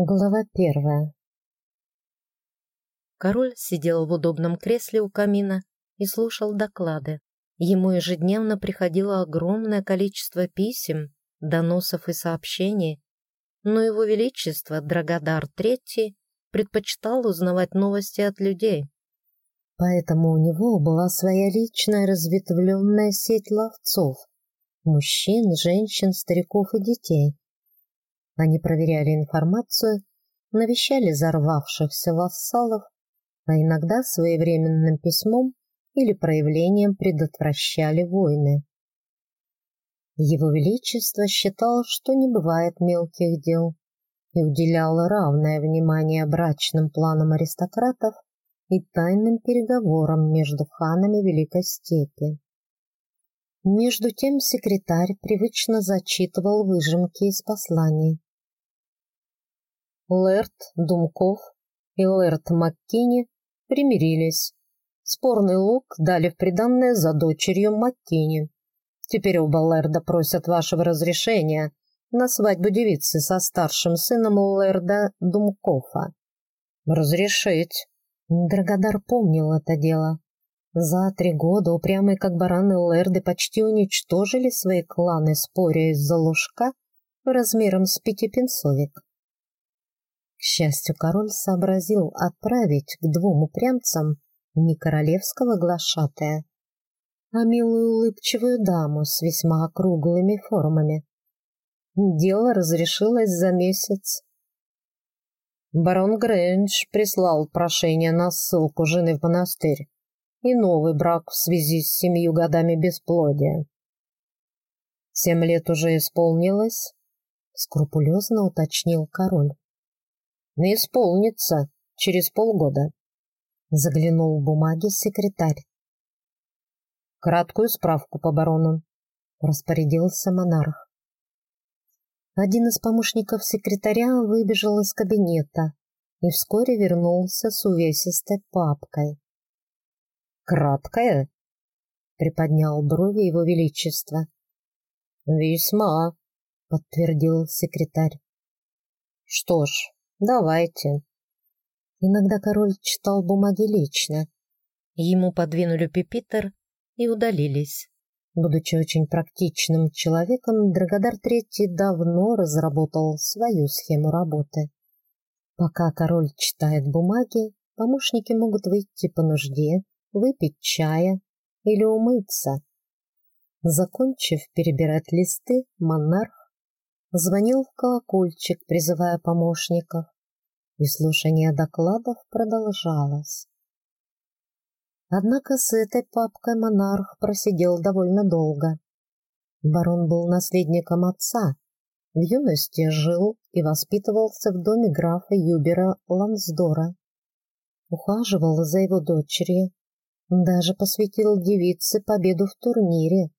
Глава первая. Король сидел в удобном кресле у камина и слушал доклады. Ему ежедневно приходило огромное количество писем, доносов и сообщений, но его величество Драгодар III предпочитал узнавать новости от людей. Поэтому у него была своя личная разветвленная сеть ловцов – мужчин, женщин, стариков и детей. Они проверяли информацию, навещали взорвавшихся вассалов, а иногда своевременным письмом или проявлением предотвращали войны. Его Величество считал, что не бывает мелких дел и уделял равное внимание брачным планам аристократов и тайным переговорам между ханами Великой Степи. Между тем секретарь привычно зачитывал выжимки из посланий. Лэрд Думков и Лэрд Маккини примирились. Спорный лук дали в приданное за дочерью Маккини. Теперь оба Лэрда просят вашего разрешения на свадьбу девицы со старшим сыном Лэрда Думкофа. Разрешить. Драгодар помнил это дело. За три года упрямые как бараны Лэрды почти уничтожили свои кланы, споря из-за ложка размером с пятипенсовик. К счастью, король сообразил отправить к двум упрямцам не королевского глашатая, а милую улыбчивую даму с весьма округлыми формами. Дело разрешилось за месяц. Барон Грэндж прислал прошение на ссылку жены в монастырь и новый брак в связи с семью годами бесплодия. «Семь лет уже исполнилось?» — скрупулезно уточнил король. «Не исполнится через полгода», — заглянул в бумаги секретарь. «Краткую справку по барону», — распорядился монарх. Один из помощников секретаря выбежал из кабинета и вскоре вернулся с увесистой папкой. «Краткая?» — приподнял брови его величество. «Весьма», — подтвердил секретарь. «Что ж, давайте». Иногда король читал бумаги лично. Ему подвинули пепитер и удалились. Будучи очень практичным человеком, Драгодар III давно разработал свою схему работы. Пока король читает бумаги, помощники могут выйти по нужде, выпить чая или умыться. Закончив перебирать листы, монарх звонил в колокольчик, призывая помощников, и слушание докладов продолжалось. Однако с этой папкой монарх просидел довольно долго. Барон был наследником отца, в юности жил и воспитывался в доме графа Юбера Лансдора. Ухаживал за его дочерью, даже посвятил девице победу в турнире.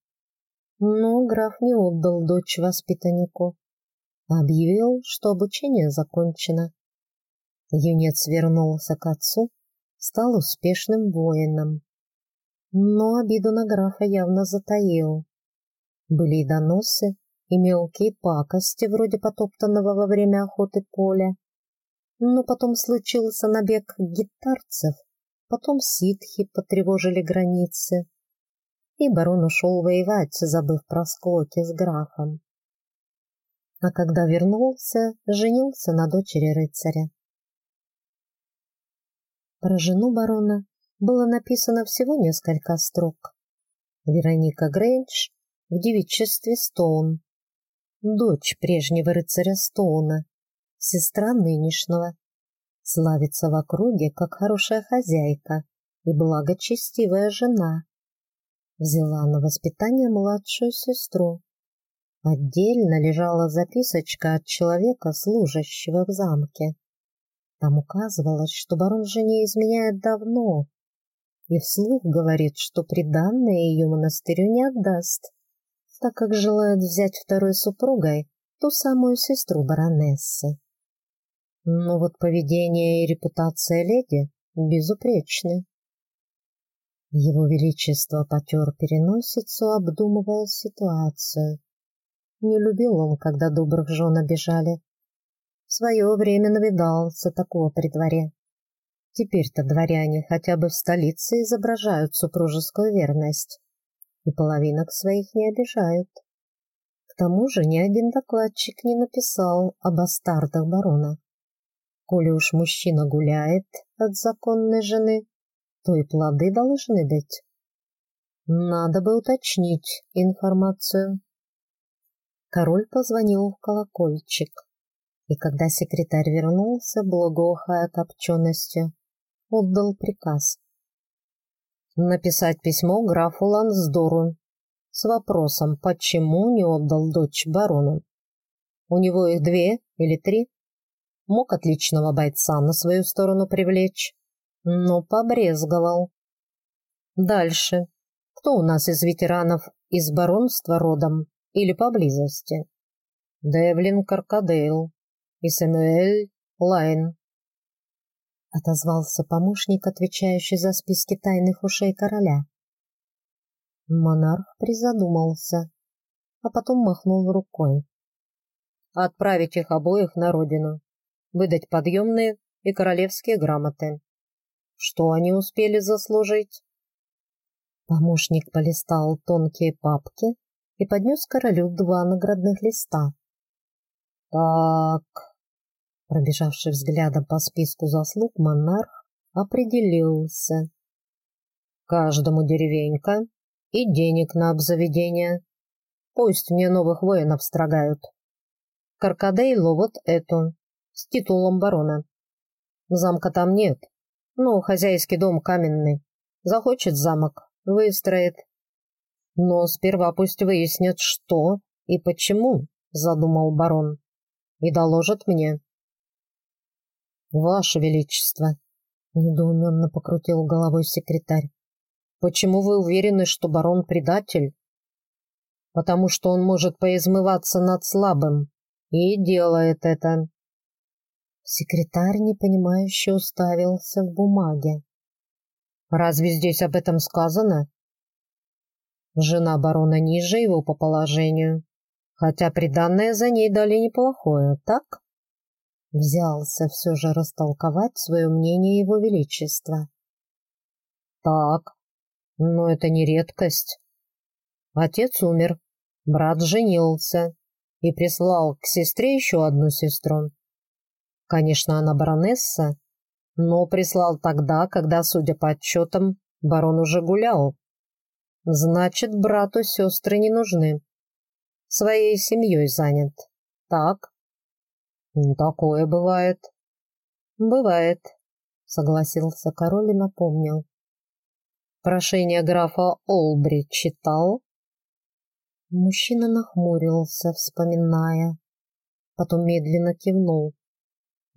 Но граф не отдал дочь воспитаннику, объявил, что обучение закончено. Юнец вернулся к отцу стал успешным воином. Но обиду на графа явно затаил. Были и доносы, и мелкие пакости, вроде потоптанного во время охоты поля. Но потом случился набег гитарцев, потом ситхи потревожили границы, и барон ушел воевать, забыв про склоки с графом. А когда вернулся, женился на дочери рыцаря. Про жену барона было написано всего несколько строк. Вероника Грэндж в девичестве Стоун, дочь прежнего рыцаря Стоуна, сестра нынешнего, славится в округе как хорошая хозяйка и благочестивая жена. Взяла на воспитание младшую сестру. Отдельно лежала записочка от человека, служащего в замке. Там указывалось, что барон жене изменяет давно, и вслух говорит, что приданное ее монастырю не отдаст, так как желает взять второй супругой ту самую сестру баронессы. Но вот поведение и репутация леди безупречны. Его Величество потер переносицу, обдумывая ситуацию. Не любил он, когда добрых жен обижали, В свое время навидался такого при дворе. Теперь-то дворяне хотя бы в столице изображают супружескую верность и половинок своих не обижают. К тому же ни один докладчик не написал об астартах барона. Коли уж мужчина гуляет от законной жены, то и плоды должны быть. Надо бы уточнить информацию. Король позвонил в колокольчик, и когда секретарь вернулся, благоухая копченостью, отдал приказ. Написать письмо графу Лансдору с вопросом, почему не отдал дочь барону. У него их две или три. Мог отличного бойца на свою сторону привлечь, но побрезговал. Дальше. Кто у нас из ветеранов из баронства родом или поблизости? Девлин Каркадейл и Сэмюэль Лайн. Отозвался помощник, отвечающий за списки тайных ушей короля. Монарх призадумался, а потом махнул рукой. Отправить их обоих на родину, выдать подъемные и королевские грамоты. Что они успели заслужить? Помощник полистал тонкие папки и поднес королю два наградных листа. «Так», пробежавший взглядом по списку заслуг, монарх определился. «Каждому деревенька и денег на обзаведение. Пусть мне новых воинов строгают. Каркадейлу вот эту, с титулом барона. Замка там нет, но хозяйский дом каменный. Захочет замок, выстроит. Но сперва пусть выяснят, что и почему, задумал барон, и доложат мне. Ваше Величество, недоуменно покрутил головой секретарь, почему вы уверены, что барон предатель? Потому что он может поизмываться над слабым и делает это. Секретарь непонимающе уставился в бумаге. Разве здесь об этом сказано? Жена барона ниже его по положению, хотя приданное за ней дали неплохое, так? Взялся все же растолковать свое мнение его величества. Так, но это не редкость. Отец умер, брат женился и прислал к сестре еще одну сестру. Конечно, она баронесса, но прислал тогда, когда, судя по отчетам, барон уже гулял. Значит, брату сестры не нужны. Своей семьей занят. Так? Такое бывает. Бывает, согласился король и напомнил. Прошение графа Олбри читал? Мужчина нахмурился, вспоминая. Потом медленно кивнул.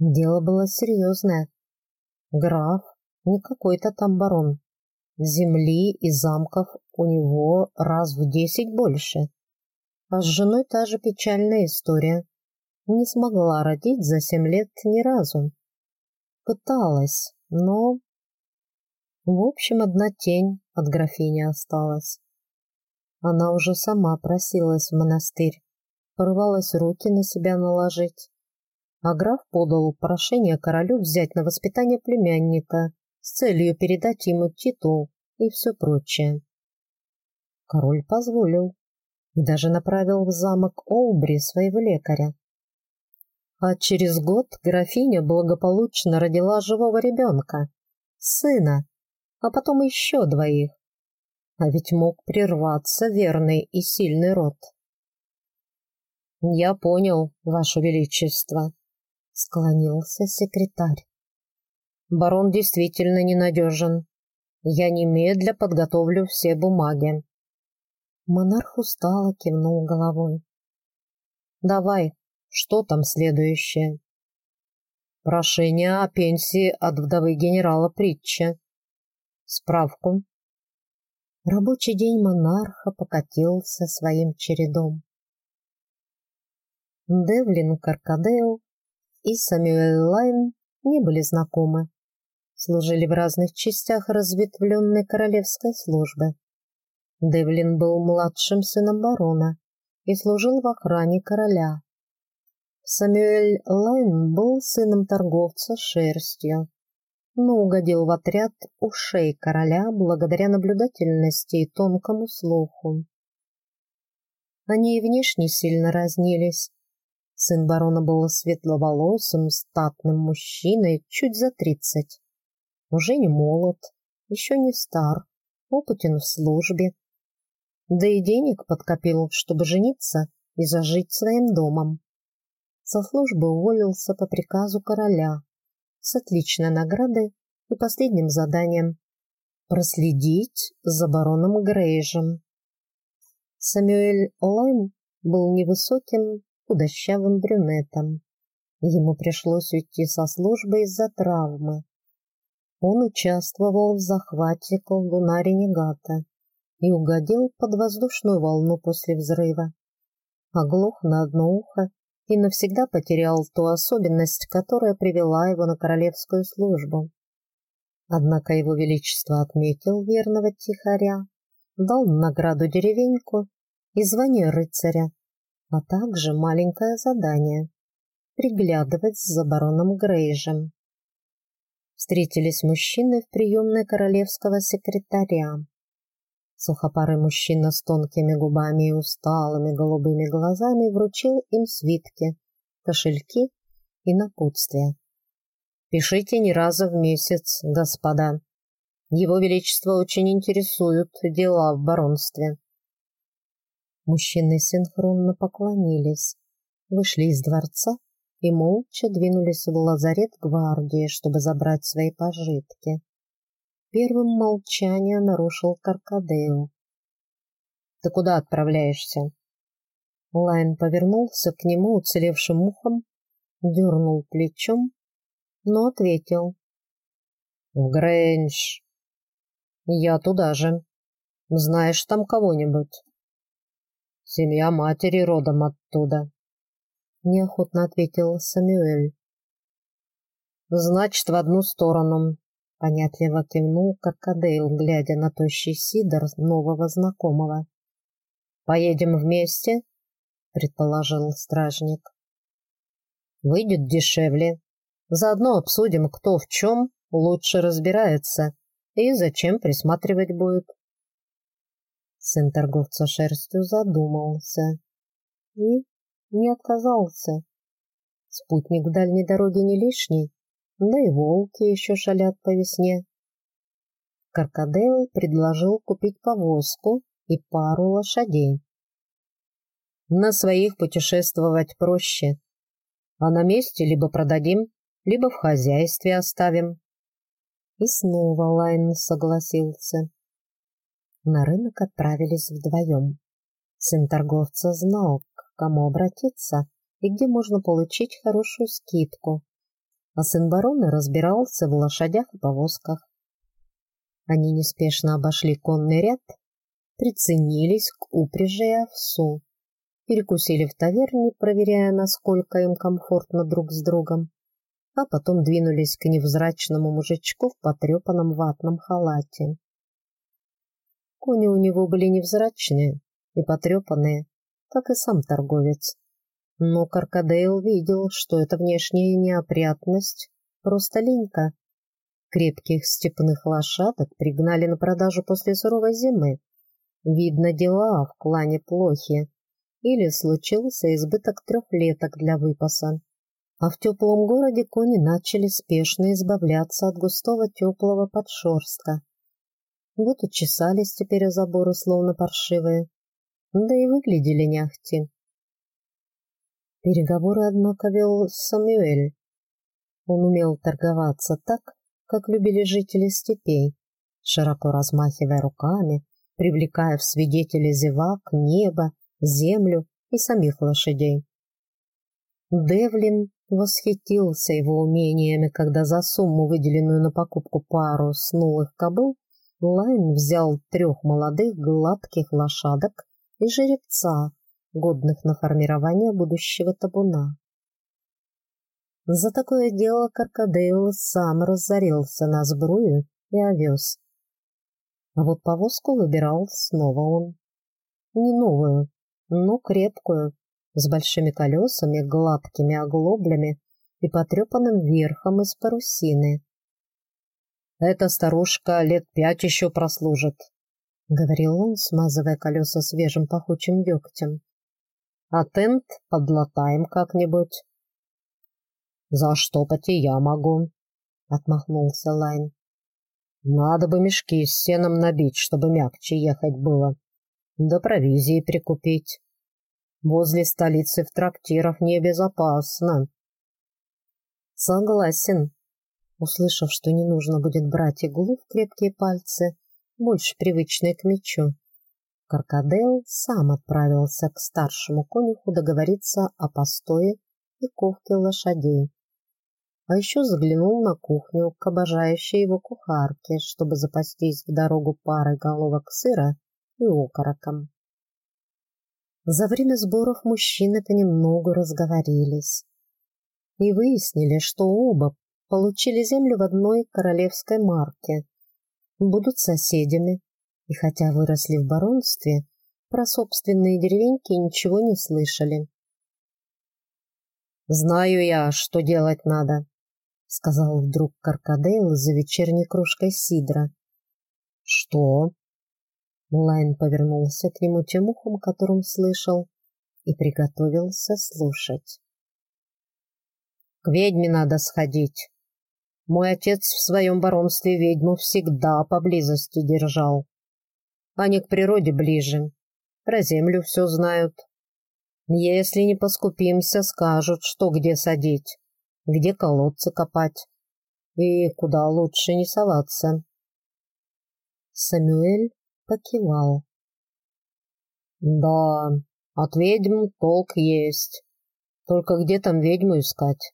Дело было серьезное. Граф не какой-то там барон. Земли и замков у него раз в десять больше. А с женой та же печальная история. Не смогла родить за семь лет ни разу. Пыталась, но... В общем, одна тень от графини осталась. Она уже сама просилась в монастырь, порывалась руки на себя наложить а граф подал прошение королю взять на воспитание племянника с целью передать ему титул и все прочее. Король позволил и даже направил в замок Олбри своего лекаря. А через год графиня благополучно родила живого ребенка, сына, а потом еще двоих. А ведь мог прерваться верный и сильный род. «Я понял, Ваше Величество», склонился секретарь. Барон действительно ненадежен. Я немедля подготовлю все бумаги. Монарх устало кивнул головой. Давай, что там следующее? Прошение о пенсии от вдовы генерала Притча. Справку. Рабочий день монарха покатился своим чередом. Девлин Каркадео и Самюэль Лайн не были знакомы. Служили в разных частях разветвленной королевской службы. Девлин был младшим сыном барона и служил в охране короля. Самюэль Лайн был сыном торговца шерстью, но угодил в отряд ушей короля благодаря наблюдательности и тонкому слуху. Они и внешне сильно разнились. Сын барона был светловолосым, статным мужчиной, чуть за тридцать. Уже не молод, еще не стар, опытен в службе. Да и денег подкопил, чтобы жениться и зажить своим домом. Со службы уволился по приказу короля с отличной наградой и последним заданием – проследить за бароном Грейжем. Самюэль Лайм был невысоким, худощавым брюнетом. Ему пришлось уйти со службы из-за травмы. Он участвовал в захвате колдуна-ренегата и угодил под воздушную волну после взрыва. Оглох на одно ухо и навсегда потерял ту особенность, которая привела его на королевскую службу. Однако его величество отметил верного тихаря, дал награду деревеньку и звание рыцаря, а также маленькое задание — приглядывать за бароном Грейжем. Встретились мужчины в приемной королевского секретаря. Сухопарый мужчина с тонкими губами и усталыми голубыми глазами вручил им свитки, кошельки и напутствия. «Пишите не раза в месяц, господа. Его Величество очень интересуют дела в баронстве». Мужчины синхронно поклонились, вышли из дворца и молча двинулись в лазарет гвардии, чтобы забрать свои пожитки. Первым молчание нарушил Каркадейл. «Ты куда отправляешься?» Лайн повернулся к нему уцелевшим ухом, дернул плечом, но ответил. «В Грэндж. Я туда же. Знаешь там кого-нибудь?» «Семья матери родом оттуда», — неохотно ответил Самюэль. «Значит, в одну сторону. Понятливо кивнул Каркадейл, глядя на тощий сидор нового знакомого. «Поедем вместе?» — предположил стражник. «Выйдет дешевле. Заодно обсудим, кто в чем лучше разбирается и зачем присматривать будет». Сын торговца шерстью задумался и не отказался. Спутник в дальней дороге не лишний, да и волки еще шалят по весне. Каркадейл предложил купить повозку и пару лошадей. На своих путешествовать проще, а на месте либо продадим, либо в хозяйстве оставим. И снова Лайн согласился. На рынок отправились вдвоем. Сын торговца знал, к кому обратиться и где можно получить хорошую скидку а сын барона разбирался в лошадях и повозках. Они неспешно обошли конный ряд, приценились к упряжи и овсу, перекусили в таверне, проверяя, насколько им комфортно друг с другом, а потом двинулись к невзрачному мужичку в потрепанном ватном халате. Кони у него были невзрачные и потрепанные, как и сам торговец. Но Каркадейл видел, что это внешняя неопрятность просто линька. Крепких степных лошадок пригнали на продажу после суровой зимы. Видно, дела в клане плохи. Или случился избыток трехлеток для выпаса. А в теплом городе кони начали спешно избавляться от густого теплого подшерстка. Вот и чесались теперь о заборы, словно паршивые. Да и выглядели няхти. Переговоры, однако, вел Самюэль. Он умел торговаться так, как любили жители степей, широко размахивая руками, привлекая в свидетели зевак, небо, землю и самих лошадей. Девлин восхитился его умениями, когда за сумму, выделенную на покупку пару снулых кобыл, Лайн взял трех молодых гладких лошадок и жеребца, годных на формирование будущего табуна. За такое дело Каркадейл сам разорился на сбрую и овес. А вот повозку выбирал снова он. Не новую, но крепкую, с большими колесами, гладкими оглоблями и потрепанным верхом из парусины. «Эта старушка лет пять еще прослужит», — говорил он, смазывая колеса свежим пахучим дегтем. «А тент подлатаем как-нибудь». «За штопать и я могу», — отмахнулся Лайн. «Надо бы мешки с сеном набить, чтобы мягче ехать было, да провизии прикупить. Возле столицы в трактирах небезопасно». «Согласен», услышав, что не нужно будет брать иглу в крепкие пальцы, больше привычные к мечу. Каркадел сам отправился к старшему конюху договориться о постое и ковке лошадей. А еще заглянул на кухню к обожающей его кухарке, чтобы запастись в дорогу парой головок сыра и окороком. За время сборов мужчины понемногу разговорились и выяснили, что оба получили землю в одной королевской марке, будут соседями, и хотя выросли в баронстве, про собственные деревеньки ничего не слышали. «Знаю я, что делать надо», — сказал вдруг Каркадейл за вечерней кружкой сидра. «Что?» Лайн повернулся к нему тем ухом, которым слышал, и приготовился слушать. «К ведьме надо сходить. Мой отец в своем баронстве ведьму всегда поблизости держал. Они к природе ближе, про землю все знают. Если не поскупимся, скажут, что где садить, где колодцы копать и куда лучше не соваться. Самюэль покивал. Да, от ведьм толк есть. Только где там ведьму искать?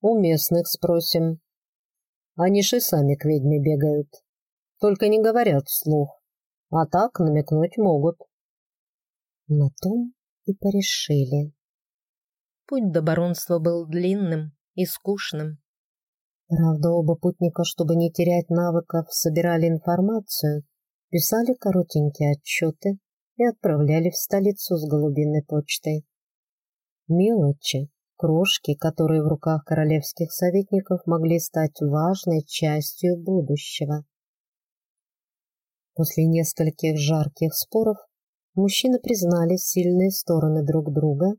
У местных спросим. Они же сами к ведьме бегают. Только не говорят вслух. А так намекнуть могут. На том и порешили. Путь до баронства был длинным и скучным. Правда, оба путника, чтобы не терять навыков, собирали информацию, писали коротенькие отчеты и отправляли в столицу с голубиной почтой. Мелочи, Крошки, которые в руках королевских советников могли стать важной частью будущего. После нескольких жарких споров мужчины признали сильные стороны друг друга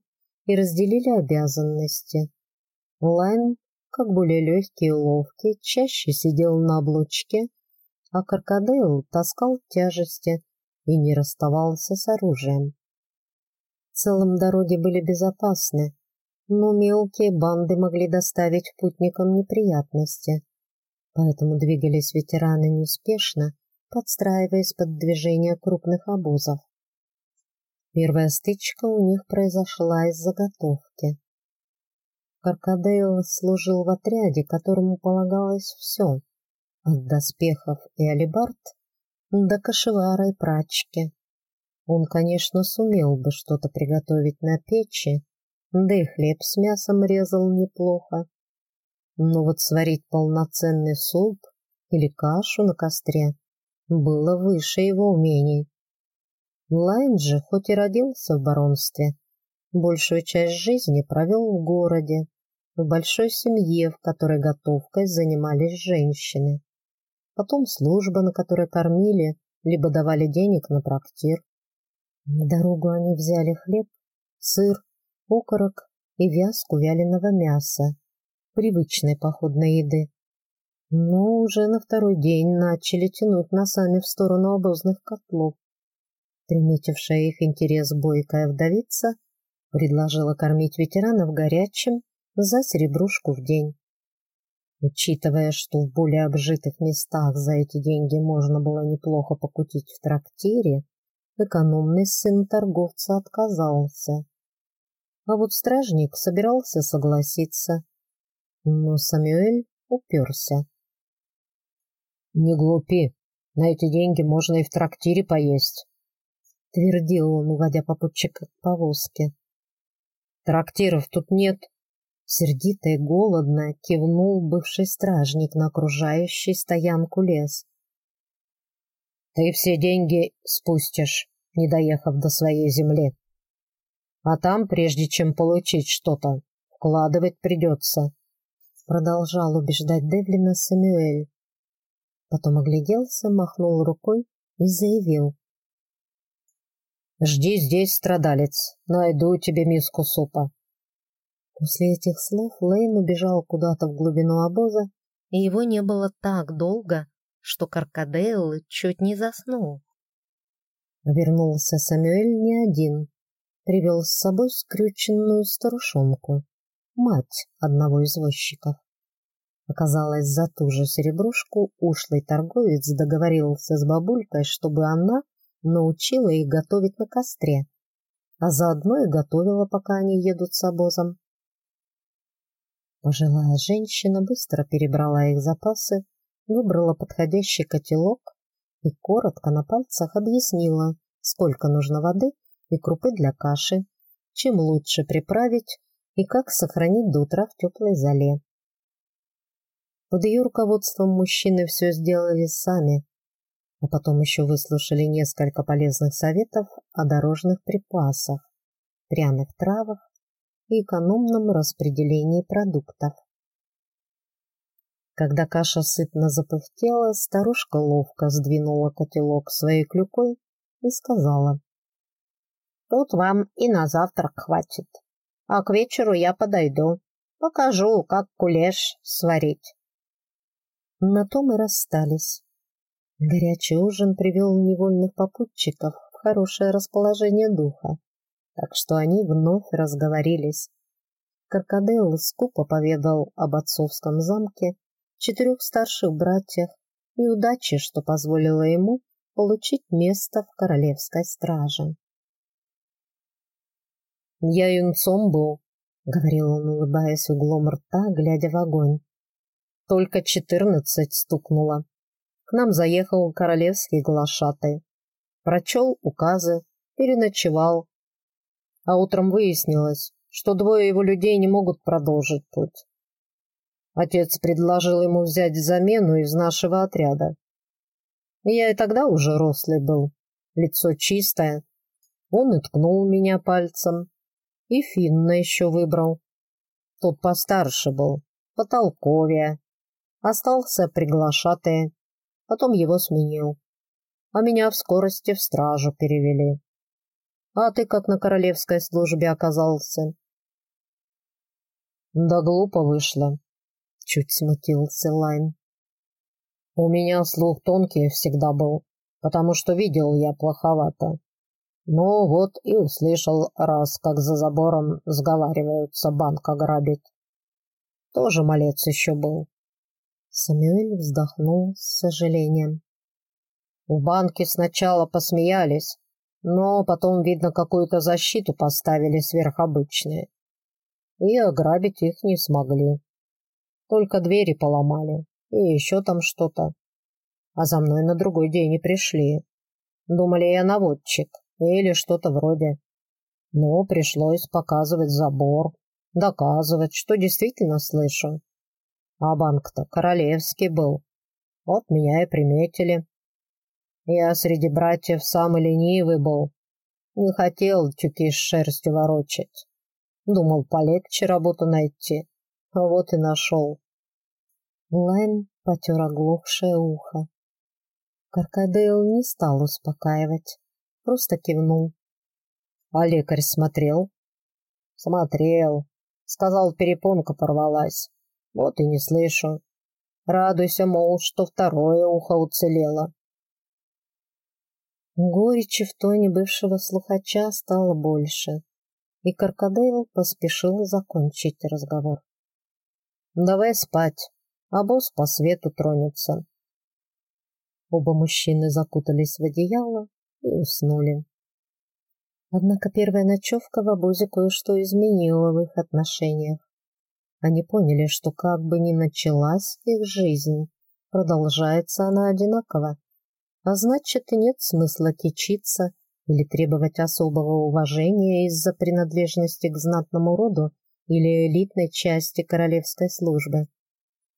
и разделили обязанности. Лайн, как более легкий и ловкий, чаще сидел на облучке, а Каркадейл таскал тяжести и не расставался с оружием. В целом дороги были безопасны, но мелкие банды могли доставить путникам неприятности, поэтому двигались ветераны неспешно, подстраиваясь под движение крупных обозов. Первая стычка у них произошла из заготовки. Каркадейл служил в отряде, которому полагалось все, от доспехов и алибард до кошевара и прачки. Он, конечно, сумел бы что-то приготовить на печи, да и хлеб с мясом резал неплохо. Но вот сварить полноценный суп или кашу на костре было выше его умений. Лайн же, хоть и родился в баронстве, большую часть жизни провел в городе, в большой семье, в которой готовкой занимались женщины. Потом служба, на которой кормили, либо давали денег на трактир. На дорогу они взяли хлеб, сыр, окорок и вязку вяленого мяса, привычной походной еды. Но уже на второй день начали тянуть носами в сторону обозных котлов. Приметившая их интерес бойкая вдовица предложила кормить ветеранов горячим за серебрушку в день. Учитывая, что в более обжитых местах за эти деньги можно было неплохо покутить в трактире, экономный сын торговца отказался. А вот стражник собирался согласиться. Но Самюэль уперся. «Не глупи, на эти деньги можно и в трактире поесть», — твердил он, уводя попутчика к повозке. «Трактиров тут нет», — сердито и голодно кивнул бывший стражник на окружающий стоянку лес. «Ты все деньги спустишь, не доехав до своей земли». А там, прежде чем получить что-то, вкладывать придется. Продолжал убеждать Девлина Самюэль. Потом огляделся, махнул рукой и заявил. «Жди здесь, страдалец, найду тебе миску супа». После этих слов Лейн убежал куда-то в глубину обоза, и его не было так долго, что Каркадейл чуть не заснул. Вернулся Самюэль не один. Привел с собой скрюченную старушонку, мать одного из возчиков. Оказалось, за ту же серебрушку ушлый торговец договорился с бабулькой, чтобы она научила их готовить на костре, а заодно и готовила, пока они едут с обозом. Пожилая женщина быстро перебрала их запасы, выбрала подходящий котелок и коротко на пальцах объяснила, сколько нужно воды и крупы для каши, чем лучше приправить и как сохранить до утра в теплой зале. Под ее руководством мужчины все сделали сами, а потом еще выслушали несколько полезных советов о дорожных припасах, пряных травах и экономном распределении продуктов. Когда каша сытно запыхтела, старушка ловко сдвинула котелок своей клюкой и сказала. «Тут вам и на завтрак хватит, а к вечеру я подойду, покажу, как кулеш сварить». На том и расстались. Горячий ужин привел невольных попутчиков в хорошее расположение духа, так что они вновь разговорились. Каркадел скупо поведал об отцовском замке, четырех старших братьях и удаче, что позволило ему получить место в королевской страже. «Я юнцом был», — говорил он, улыбаясь углом рта, глядя в огонь. «Только четырнадцать стукнуло. К нам заехал королевский глашатай. Прочел указы, переночевал. А утром выяснилось, что двое его людей не могут продолжить путь. Отец предложил ему взять замену из нашего отряда. Я и тогда уже рослый был, лицо чистое. Он и ткнул меня пальцем. И Финна еще выбрал. Тот постарше был, потолковее. Остался приглашатый потом его сменил. А меня в скорости в стражу перевели. А ты как на королевской службе оказался? Да глупо вышло. Чуть смутился Лайм. У меня слух тонкий всегда был, потому что видел я плоховато. Ну вот и услышал раз, как за забором сговариваются банк ограбить. Тоже малец еще был. Самюэль вздохнул с сожалением. В банке сначала посмеялись, но потом, видно, какую-то защиту поставили сверхобычные. И ограбить их не смогли. Только двери поломали, и еще там что-то. А за мной на другой день не пришли. Думали, я наводчик или что-то вроде. Но пришлось показывать забор, доказывать, что действительно слышу. А банк-то королевский был. Вот меня и приметили. Я среди братьев самый ленивый был. Не хотел тюки с шерстью ворочать. Думал, полегче работу найти. А вот и нашел. Лайм потер оглохшее ухо. Каркадейл не стал успокаивать, просто кивнул. А лекарь смотрел? Смотрел. Сказал, перепонка порвалась. Вот и не слышу. Радуйся, мол, что второе ухо уцелело. Горечи в тоне бывшего слухача стало больше, и Каркадейл поспешил закончить разговор. «Давай спать, а босс по свету тронется». Оба мужчины закутались в одеяло и уснули. Однако первая ночевка в обозе кое-что изменила в их отношениях. Они поняли, что как бы ни началась их жизнь, продолжается она одинаково. А значит, и нет смысла кичиться или требовать особого уважения из-за принадлежности к знатному роду или элитной части королевской службы.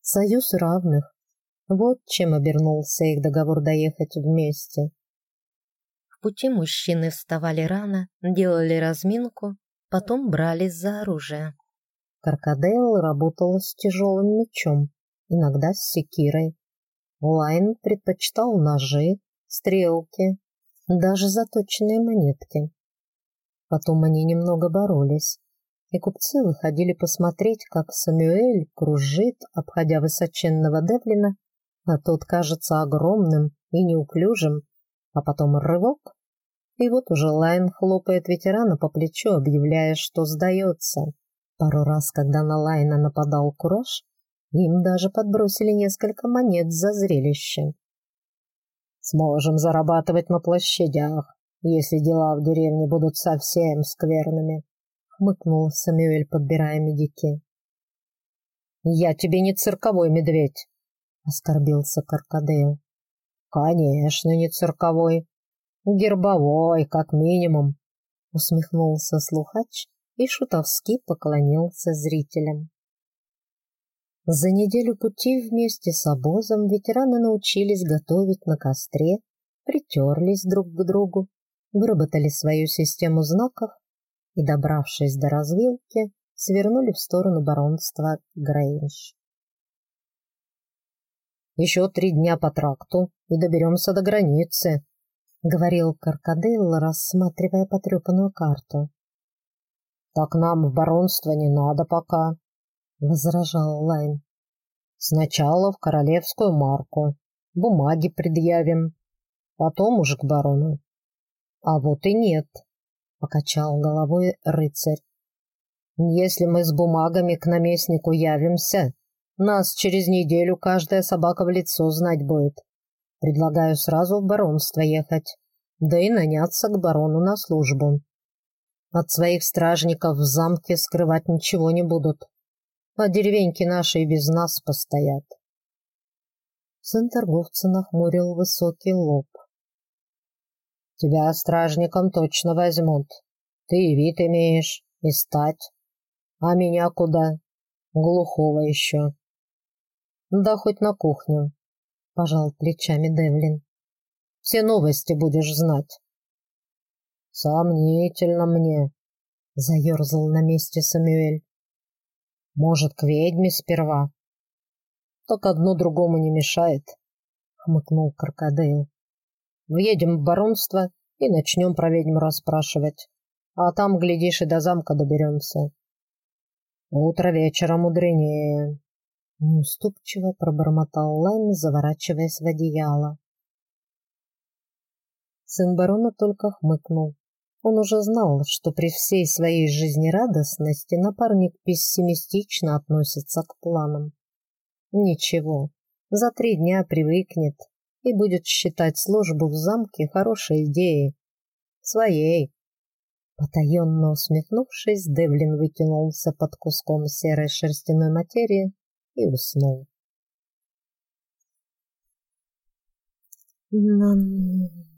Союз равных. Вот чем обернулся их договор доехать вместе. Пути мужчины вставали рано, делали разминку потом брались за оружие. Каркадейл работал с тяжелым мечом, иногда с секирой. Лайн предпочитал ножи, стрелки, даже заточенные монетки. Потом они немного боролись, и купцы выходили посмотреть, как Самюэль кружит, обходя высоченного Девлина, а тот кажется огромным и неуклюжим, а потом рывок, и вот уже Лайн хлопает ветерана по плечу, объявляя, что сдается. Пару раз, когда на Лайна нападал кураж, им даже подбросили несколько монет за зрелище. «Сможем зарабатывать на площадях, если дела в деревне будут совсем скверными», хмыкнул Самюэль, подбирая медики. «Я тебе не цирковой медведь», — оскорбился Каркадейл. «Конечно, не цирковой. Гербовой, как минимум», — усмехнулся слухач и шутовски поклонился зрителям. За неделю пути вместе с обозом ветераны научились готовить на костре, притерлись друг к другу, выработали свою систему знаков и, добравшись до развилки, свернули в сторону баронства Грейнж. «Еще три дня по тракту и доберемся до границы», — говорил Каркадейл, рассматривая потрепанную карту. «Так нам в баронство не надо пока», — возражал Лайн. «Сначала в королевскую марку, бумаги предъявим, потом уже к барону». «А вот и нет», — покачал головой рыцарь. «Если мы с бумагами к наместнику явимся, нас через неделю каждая собака в лицо знать будет. Предлагаю сразу в баронство ехать, да и наняться к барону на службу. От своих стражников в замке скрывать ничего не будут, а деревеньки наши и без нас постоят». Сын торговца нахмурил высокий лоб. Тебя стражником точно возьмут. Ты и вид имеешь, и стать. А меня куда? Глухого еще. Да хоть на кухню, пожал плечами Девлин. Все новости будешь знать. Сомнительно мне, заерзал на месте Самюэль. Может, к ведьме сперва? Так одно другому не мешает, хмыкнул Крокодейл. Въедем в баронство и начнем про ведьм расспрашивать. А там, глядишь, и до замка доберемся. Утро вечера мудренее. Неуступчиво пробормотал Лайн, заворачиваясь в одеяло. Сын барона только хмыкнул. Он уже знал, что при всей своей жизнерадостности напарник пессимистично относится к планам. Ничего, за три дня привыкнет и будет считать службу в замке хорошей идеей. Своей. Потаенно усмехнувшись, Девлин вытянулся под куском серой шерстяной материи и уснул. «Нам